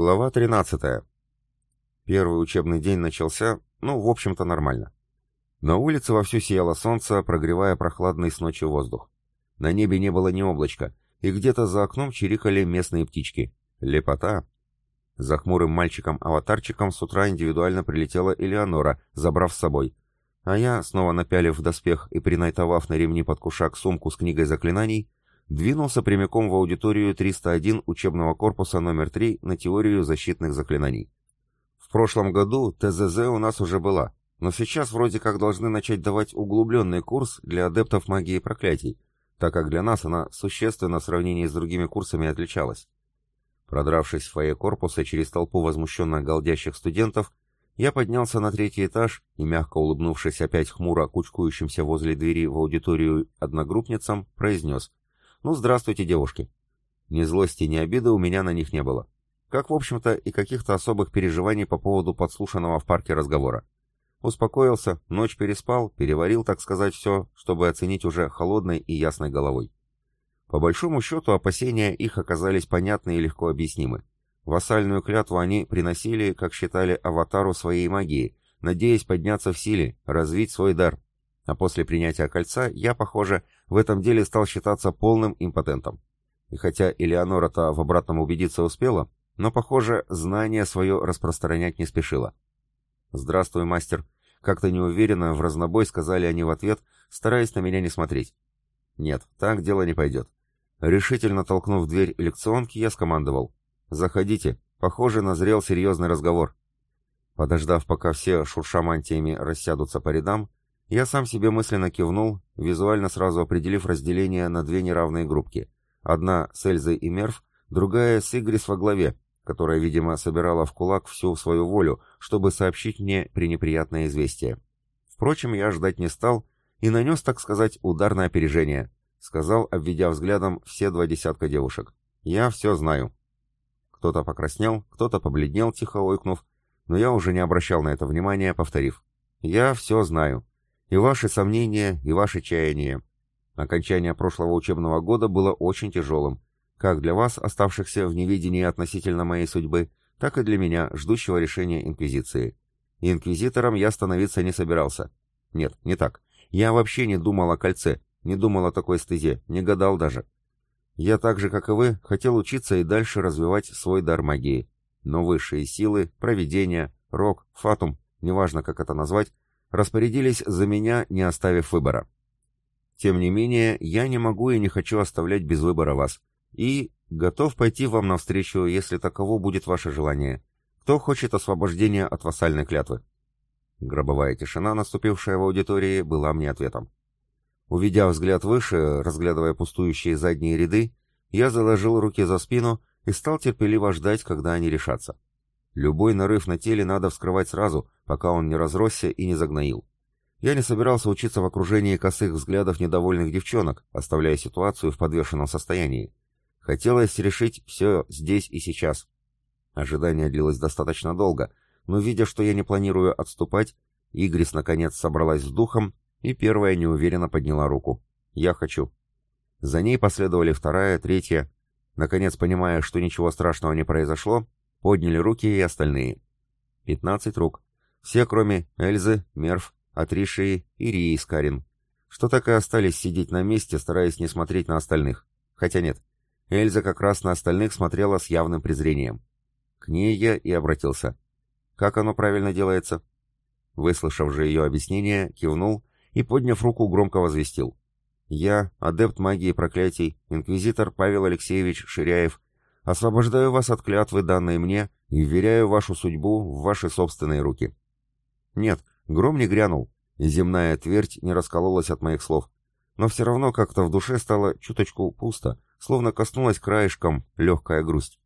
Глава 13. Первый учебный день начался, ну, в общем-то, нормально. На улице вовсю сияло солнце, прогревая прохладный с ночи воздух. На небе не было ни облачка, и где-то за окном чирикали местные птички. Лепота! За хмурым мальчиком-аватарчиком с утра индивидуально прилетела Элеонора, забрав с собой. А я, снова напялив доспех и принайтовав на ремни под кушак сумку с книгой заклинаний, двинулся прямиком в аудиторию 301 учебного корпуса номер 3 на теорию защитных заклинаний. В прошлом году ТЗЗ у нас уже была, но сейчас вроде как должны начать давать углубленный курс для адептов магии проклятий, так как для нас она существенно в сравнении с другими курсами отличалась. Продравшись в фойе корпуса через толпу возмущенно галдящих студентов, я поднялся на третий этаж и, мягко улыбнувшись опять хмуро кучкующимся возле двери в аудиторию одногруппницам, произнес «Ну, здравствуйте, девушки». Ни злости, ни обиды у меня на них не было. Как, в общем-то, и каких-то особых переживаний по поводу подслушанного в парке разговора. Успокоился, ночь переспал, переварил, так сказать, все, чтобы оценить уже холодной и ясной головой. По большому счету, опасения их оказались понятны и легко объяснимы. Вассальную клятву они приносили, как считали, аватару своей магии, надеясь подняться в силе, развить свой дар, а после принятия кольца я, похоже, в этом деле стал считаться полным импотентом. И хотя Элеонора-то в обратном убедиться успела, но, похоже, знание свое распространять не спешила. «Здравствуй, мастер», — как-то неуверенно в разнобой сказали они в ответ, стараясь на меня не смотреть. «Нет, так дело не пойдет». Решительно толкнув дверь лекционки, я скомандовал. «Заходите, похоже, назрел серьезный разговор». Подождав, пока все шуршамантиями рассядутся по рядам, я сам себе мысленно кивнул, визуально сразу определив разделение на две неравные группки. Одна с Эльзой и Мерв, другая с Игрис во главе, которая, видимо, собирала в кулак всю свою волю, чтобы сообщить мне пренеприятное известие. Впрочем, я ждать не стал и нанес, так сказать, удар на опережение, сказал, обведя взглядом все два десятка девушек. «Я все знаю». Кто-то покраснел, кто-то побледнел, тихо ойкнув, но я уже не обращал на это внимания, повторив. «Я все знаю». И ваши сомнения, и ваши чаяния. Окончание прошлого учебного года было очень тяжелым, как для вас, оставшихся в неведении относительно моей судьбы, так и для меня, ждущего решения Инквизиции. инквизитором я становиться не собирался. Нет, не так. Я вообще не думал о кольце, не думал о такой стезе, не гадал даже. Я так же, как и вы, хотел учиться и дальше развивать свой дар магии. Но высшие силы, провидение, рок, фатум, неважно как это назвать, распорядились за меня, не оставив выбора. Тем не менее, я не могу и не хочу оставлять без выбора вас. И готов пойти вам навстречу, если таково будет ваше желание. Кто хочет освобождения от вассальной клятвы?» Гробовая тишина, наступившая в аудитории, была мне ответом. Увидя взгляд выше, разглядывая пустующие задние ряды, я заложил руки за спину и стал терпеливо ждать, когда они решатся. Любой нарыв на теле надо вскрывать сразу, пока он не разросся и не загноил. Я не собирался учиться в окружении косых взглядов недовольных девчонок, оставляя ситуацию в подвешенном состоянии. Хотелось решить все здесь и сейчас. Ожидание длилось достаточно долго, но, видя, что я не планирую отступать, Игрис наконец собралась с духом и первая неуверенно подняла руку. «Я хочу». За ней последовали вторая, третья. Наконец, понимая, что ничего страшного не произошло, Подняли руки и остальные. Пятнадцать рук. Все, кроме Эльзы, Мерв, Атришии и Рии Скарин. Что так и остались сидеть на месте, стараясь не смотреть на остальных. Хотя нет, Эльза как раз на остальных смотрела с явным презрением. К ней я и обратился. Как оно правильно делается? Выслушав же ее объяснение, кивнул и, подняв руку, громко возвестил. Я, адепт магии проклятий, инквизитор Павел Алексеевич Ширяев, Освобождаю вас от клятвы, данной мне, и вверяю вашу судьбу в ваши собственные руки. Нет, гром не грянул, и земная твердь не раскололась от моих слов. Но все равно как-то в душе стало чуточку пусто, словно коснулась краешком легкая грусть.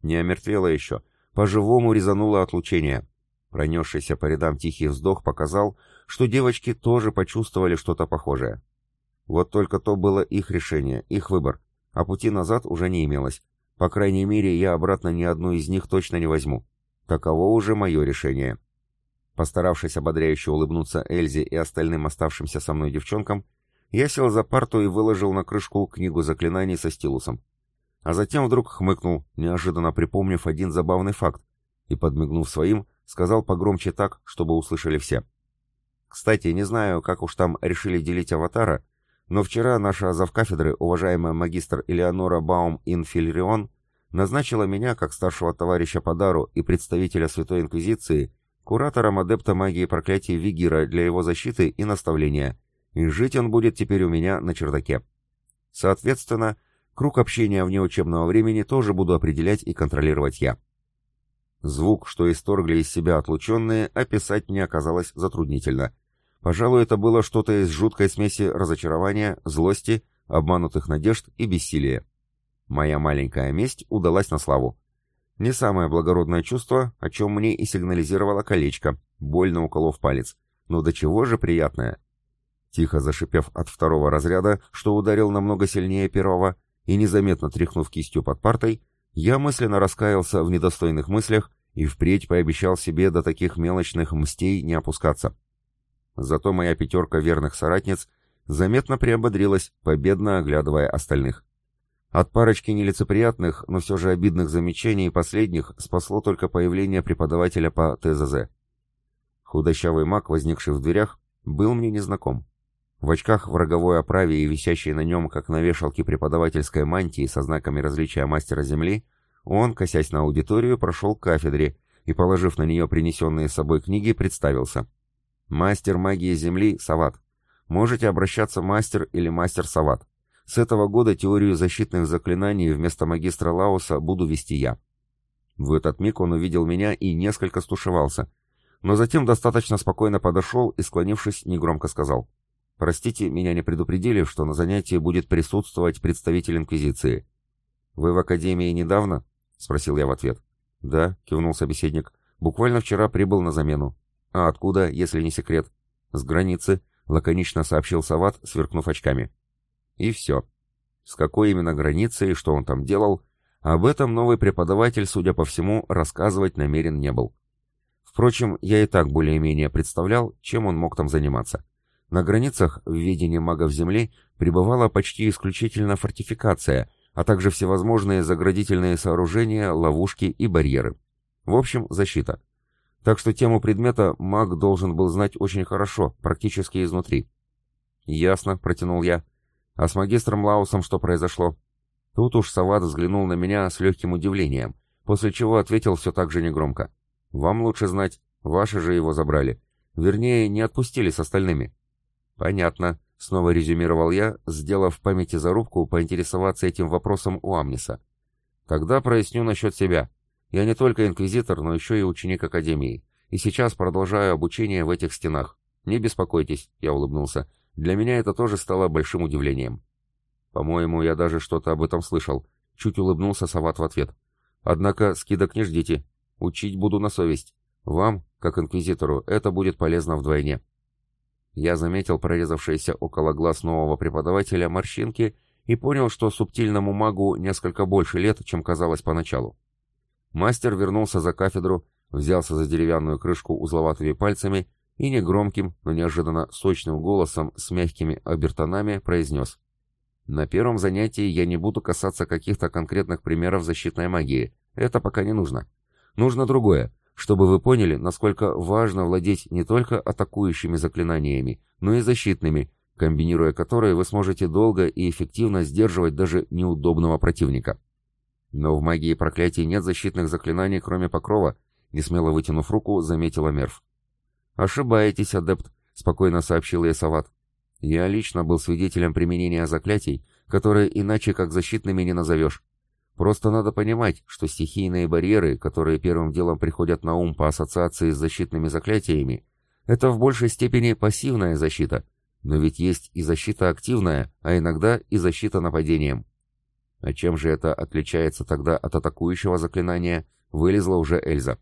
Не омертвела еще, по-живому резануло отлучение. Пронесшийся по рядам тихий вздох показал, что девочки тоже почувствовали что-то похожее. Вот только то было их решение, их выбор, а пути назад уже не имелось, по крайней мере, я обратно ни одну из них точно не возьму. Таково уже мое решение. Постаравшись ободряюще улыбнуться Эльзе и остальным оставшимся со мной девчонкам, я сел за парту и выложил на крышку книгу заклинаний со стилусом. а затем вдруг хмыкнул, неожиданно припомнив один забавный факт, и, подмигнув своим, сказал погромче так, чтобы услышали все. Кстати, не знаю, как уж там решили делить аватара, но вчера наша завкафедры, уважаемая магистр Элеонора Баум-Инфильрион, назначила меня, как старшего товарища по дару и представителя Святой Инквизиции, куратором адепта магии проклятий Вигира для его защиты и наставления, и жить он будет теперь у меня на чердаке. Соответственно, круг общения вне учебного времени тоже буду определять и контролировать я. Звук, что исторгли из себя отлученные, описать мне оказалось затруднительно. Пожалуй, это было что-то из жуткой смеси разочарования, злости, обманутых надежд и бессилия. Моя маленькая месть удалась на славу. Не самое благородное чувство, о чем мне и сигнализировало колечко, больно уколов палец. Но до чего же приятное. Тихо зашипев от второго разряда, что ударил намного сильнее первого, и незаметно тряхнув кистью под партой, я мысленно раскаялся в недостойных мыслях и впредь пообещал себе до таких мелочных мстей не опускаться. Зато моя пятерка верных соратниц заметно приободрилась, победно оглядывая остальных. От парочки нелицеприятных, но все же обидных замечаний последних спасло только появление преподавателя по ТЗЗ. Худощавый маг, возникший в дверях, был мне незнаком. В очках в роговой оправе и висящей на нем, как на вешалке преподавательской мантии со знаками различия мастера Земли, он, косясь на аудиторию, прошел к кафедре и, положив на нее принесенные с собой книги, представился. «Мастер магии Земли Сават. Можете обращаться мастер или мастер Сават. С этого года теорию защитных заклинаний вместо магистра Лауса буду вести я. В этот миг он увидел меня и несколько стушевался, но затем достаточно спокойно подошел и, склонившись, негромко сказал. «Простите, меня не предупредили, что на занятии будет присутствовать представитель Инквизиции». «Вы в Академии недавно?» — спросил я в ответ. «Да», — кивнул собеседник. «Буквально вчера прибыл на замену». «А откуда, если не секрет?» «С границы», — лаконично сообщил Сават, сверкнув очками. И все. С какой именно границей и что он там делал, об этом новый преподаватель, судя по всему, рассказывать намерен не был. Впрочем, я и так более-менее представлял, чем он мог там заниматься. На границах в ведении магов Земли пребывала почти исключительно фортификация, а также всевозможные заградительные сооружения, ловушки и барьеры. В общем, защита. Так что тему предмета маг должен был знать очень хорошо, практически изнутри. «Ясно», — протянул я. А с магистром Лаусом что произошло? Тут уж Сават взглянул на меня с легким удивлением, после чего ответил все так же негромко. «Вам лучше знать, ваши же его забрали. Вернее, не отпустили с остальными». «Понятно», — снова резюмировал я, сделав в памяти зарубку поинтересоваться этим вопросом у Амниса. «Тогда проясню насчет себя. Я не только инквизитор, но еще и ученик Академии, и сейчас продолжаю обучение в этих стенах. Не беспокойтесь», — я улыбнулся, для меня это тоже стало большим удивлением. По-моему, я даже что-то об этом слышал. Чуть улыбнулся Сават в ответ. Однако скидок не ждите. Учить буду на совесть. Вам, как инквизитору, это будет полезно вдвойне. Я заметил прорезавшиеся около глаз нового преподавателя морщинки и понял, что субтильному магу несколько больше лет, чем казалось поначалу. Мастер вернулся за кафедру, взялся за деревянную крышку узловатыми пальцами и негромким, но неожиданно сочным голосом с мягкими обертонами произнес. «На первом занятии я не буду касаться каких-то конкретных примеров защитной магии. Это пока не нужно. Нужно другое, чтобы вы поняли, насколько важно владеть не только атакующими заклинаниями, но и защитными, комбинируя которые вы сможете долго и эффективно сдерживать даже неудобного противника. Но в магии проклятий нет защитных заклинаний, кроме покрова, несмело вытянув руку, заметила Мерв. «Ошибаетесь, адепт», — спокойно сообщил ей Сават. «Я лично был свидетелем применения заклятий, которые иначе как защитными не назовешь. Просто надо понимать, что стихийные барьеры, которые первым делом приходят на ум по ассоциации с защитными заклятиями, это в большей степени пассивная защита, но ведь есть и защита активная, а иногда и защита нападением. А чем же это отличается тогда от атакующего заклинания, вылезла уже Эльза.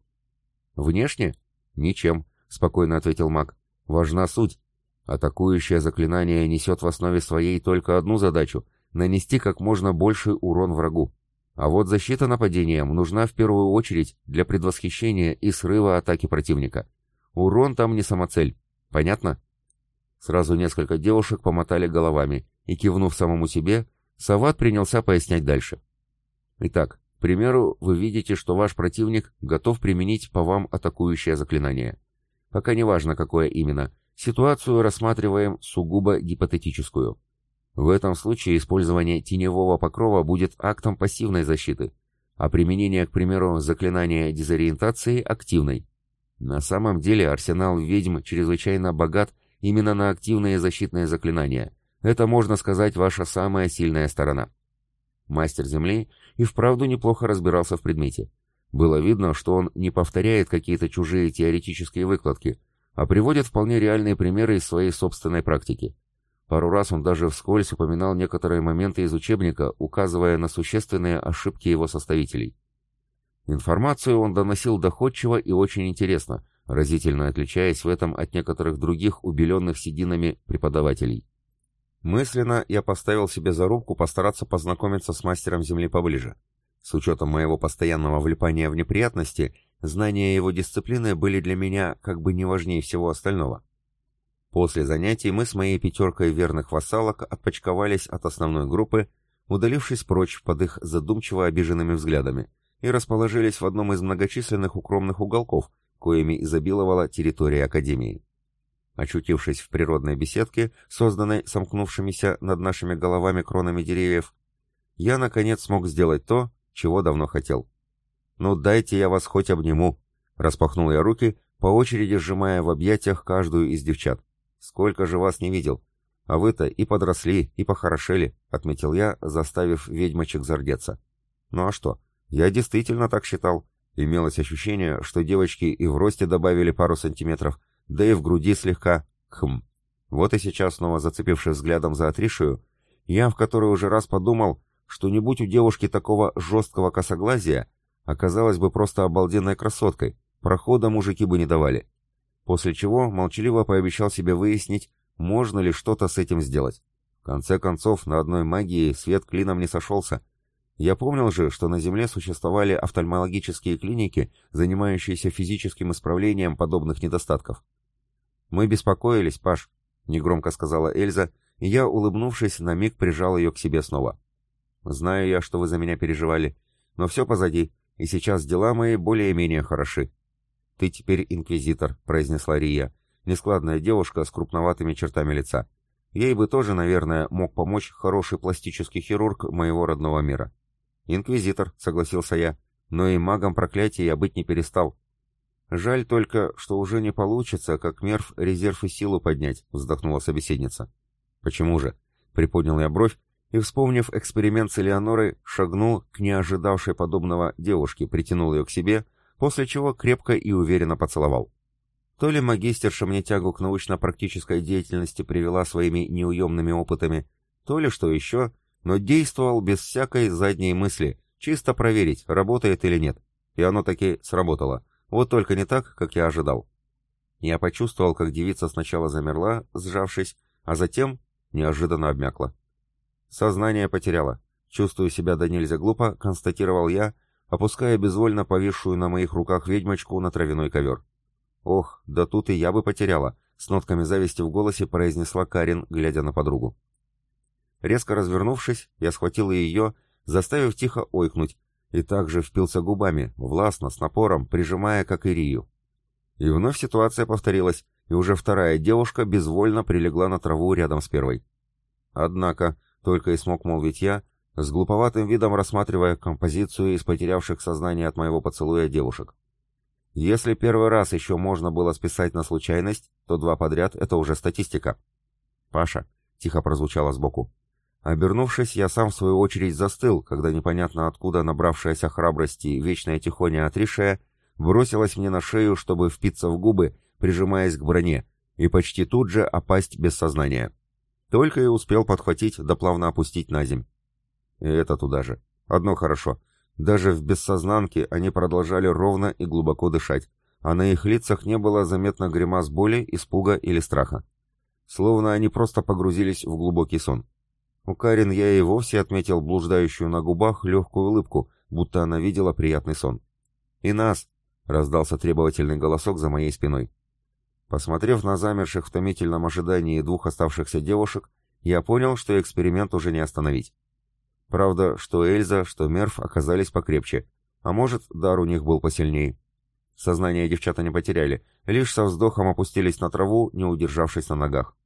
Внешне? Ничем спокойно ответил маг. Важна суть. Атакующее заклинание несет в основе своей только одну задачу — нанести как можно больший урон врагу. А вот защита нападением нужна в первую очередь для предвосхищения и срыва атаки противника. Урон там не самоцель. Понятно? Сразу несколько девушек помотали головами, и, кивнув самому себе, Сават принялся пояснять дальше. Итак, к примеру, вы видите, что ваш противник готов применить по вам атакующее заклинание. Пока не важно, какое именно. Ситуацию рассматриваем сугубо гипотетическую. В этом случае использование теневого покрова будет актом пассивной защиты, а применение, к примеру, заклинания дезориентации – активной. На самом деле арсенал ведьм чрезвычайно богат именно на активные защитные заклинания. Это, можно сказать, ваша самая сильная сторона. Мастер Земли и вправду неплохо разбирался в предмете. Было видно, что он не повторяет какие-то чужие теоретические выкладки, а приводит вполне реальные примеры из своей собственной практики. Пару раз он даже вскользь упоминал некоторые моменты из учебника, указывая на существенные ошибки его составителей. Информацию он доносил доходчиво и очень интересно, разительно отличаясь в этом от некоторых других убеленных сединами преподавателей. Мысленно я поставил себе зарубку постараться познакомиться с мастером Земли поближе. С учетом моего постоянного влипания в неприятности, знания его дисциплины были для меня как бы не важнее всего остального. После занятий мы с моей пятеркой верных вассалок отпочковались от основной группы, удалившись прочь под их задумчиво обиженными взглядами, и расположились в одном из многочисленных укромных уголков, коими изобиловала территория Академии. Очутившись в природной беседке, созданной сомкнувшимися над нашими головами кронами деревьев, я, наконец, смог сделать то, чего давно хотел. «Ну, дайте я вас хоть обниму», — распахнул я руки, по очереди сжимая в объятиях каждую из девчат. Сколько же вас не видел? А вы-то и подросли, и похорошели, отметил я, заставив ведьмочек зардеться. Ну а что? Я действительно так считал. Имелось ощущение, что девочки и в росте добавили пару сантиметров, да и в груди слегка. Хм. Вот и сейчас, снова зацепившись взглядом за Атришию, я в который уже раз подумал, что не будь у девушки такого жесткого косоглазия, оказалась бы просто обалденной красоткой, прохода мужики бы не давали после чего молчаливо пообещал себе выяснить, можно ли что-то с этим сделать. В конце концов, на одной магии свет клином не сошелся. Я помнил же, что на Земле существовали офтальмологические клиники, занимающиеся физическим исправлением подобных недостатков. «Мы беспокоились, Паш», — негромко сказала Эльза, и я, улыбнувшись, на миг прижал ее к себе снова. «Знаю я, что вы за меня переживали, но все позади, и сейчас дела мои более-менее хороши. «Ты теперь инквизитор», — произнесла Рия. Нескладная девушка с крупноватыми чертами лица. Ей бы тоже, наверное, мог помочь хороший пластический хирург моего родного мира. «Инквизитор», — согласился я, — «но и магом проклятия я быть не перестал». «Жаль только, что уже не получится, как мерв резерв и силу поднять», — вздохнула собеседница. «Почему же?» — приподнял я бровь и, вспомнив эксперимент с Элеонорой, шагнул к неожидавшей подобного девушке, притянул ее к себе после чего крепко и уверенно поцеловал. То ли магистерша мне тягу к научно-практической деятельности привела своими неуемными опытами, то ли что еще, но действовал без всякой задней мысли, чисто проверить, работает или нет. И оно таки сработало, вот только не так, как я ожидал. Я почувствовал, как девица сначала замерла, сжавшись, а затем неожиданно обмякла. Сознание потеряла. Чувствую себя до нельзя глупо, констатировал я, опуская безвольно повисшую на моих руках ведьмочку на травяной ковер. «Ох, да тут и я бы потеряла», — с нотками зависти в голосе произнесла Карин, глядя на подругу. Резко развернувшись, я схватил ее, заставив тихо ойкнуть, и также впился губами, властно, с напором, прижимая как Ирию. И вновь ситуация повторилась, и уже вторая девушка безвольно прилегла на траву рядом с первой. Однако, только и смог молвить я, с глуповатым видом рассматривая композицию из потерявших сознание от моего поцелуя девушек. Если первый раз еще можно было списать на случайность, то два подряд — это уже статистика. «Паша», — тихо прозвучало сбоку. Обернувшись, я сам в свою очередь застыл, когда непонятно откуда набравшаяся храбрости вечная тихоня Атришия бросилась мне на шею, чтобы впиться в губы, прижимаясь к броне, и почти тут же опасть без сознания. Только и успел подхватить да плавно опустить на земь. И это туда же. Одно хорошо. Даже в бессознанке они продолжали ровно и глубоко дышать, а на их лицах не было заметно гримас боли, испуга или страха. Словно они просто погрузились в глубокий сон. У Карин я и вовсе отметил блуждающую на губах легкую улыбку, будто она видела приятный сон. «И нас!» — раздался требовательный голосок за моей спиной. Посмотрев на замерших в томительном ожидании двух оставшихся девушек, я понял, что эксперимент уже не остановить. Правда, что Эльза, что Мерв оказались покрепче, а может, дар у них был посильней. Сознание девчата не потеряли, лишь со вздохом опустились на траву, не удержавшись на ногах.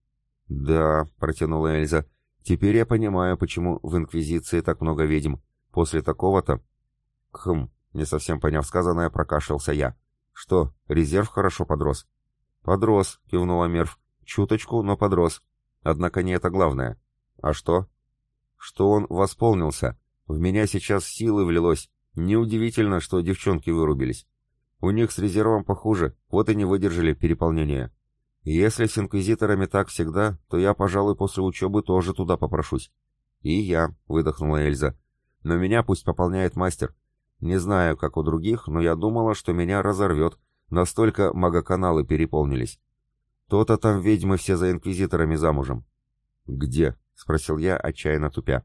«Да», — протянула Эльза, — «теперь я понимаю, почему в Инквизиции так много ведьм. После такого-то...» «Хм», — не совсем поняв сказанное, прокашлялся я. «Что, резерв хорошо подрос?» «Подрос», — кивнула Мерв. «Чуточку, но подрос. Однако не это главное. А что?» «Что он восполнился. В меня сейчас силы влилось. Неудивительно, что девчонки вырубились. У них с резервом похуже, вот и не выдержали переполнения. Если с инквизиторами так всегда, то я, пожалуй, после учебы тоже туда попрошусь. И я, выдохнула Эльза. Но меня пусть пополняет мастер. Не знаю, как у других, но я думала, что меня разорвет. Настолько магоканалы переполнились. То-то там ведьмы все за инквизиторами замужем. Где? Спросил я, отчаянно тупя.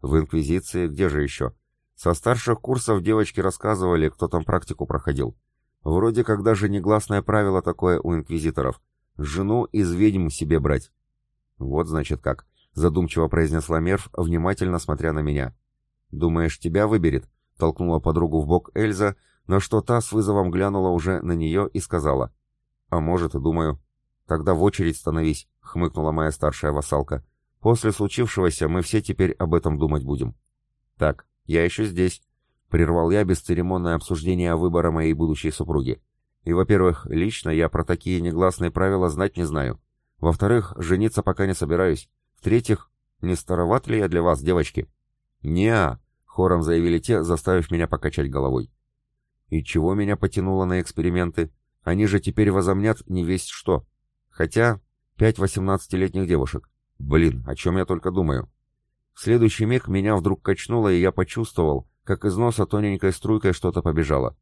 В инквизиции, где же еще? Со старших курсов девочки рассказывали, кто там практику проходил. Вроде как даже негласное правило такое у инквизиторов. Жену из ведьм себе брать. Вот значит как, задумчиво произнесла Мерв, внимательно смотря на меня. Думаешь, тебя выберет? Толкнула подругу в бок Эльза, на что та с вызовом глянула уже на нее и сказала. А может, и думаю. Тогда в очередь становись, хмыкнула моя старшая вассалка. После случившегося мы все теперь об этом думать будем. Так, я еще здесь, Прервал я бесцеремонное обсуждение выбора моей будущей супруги. И, во-первых, лично я про такие негласные правила знать не знаю. Во-вторых, жениться пока не собираюсь. В-третьих, не староват ли я для вас, девочки? не хором заявили те, заставив меня покачать головой. И чего меня потянуло на эксперименты? Они же теперь возомнят не весть что. Хотя, пять восемнадцатилетних девушек. Блин, о чем я только думаю. В следующий миг меня вдруг качнуло, и я почувствовал, как из носа тоненькой струйкой что-то побежало.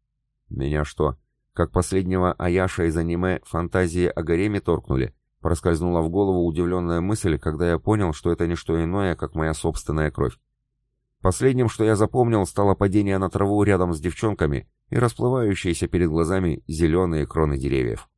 Меня что, как последнего Аяша из аниме фантазии о гареме торкнули? Проскользнула в голову удивленная мысль, когда я понял, что это не что иное, как моя собственная кровь. Последним, что я запомнил, стало падение на траву рядом с девчонками и расплывающиеся перед глазами зеленые кроны деревьев.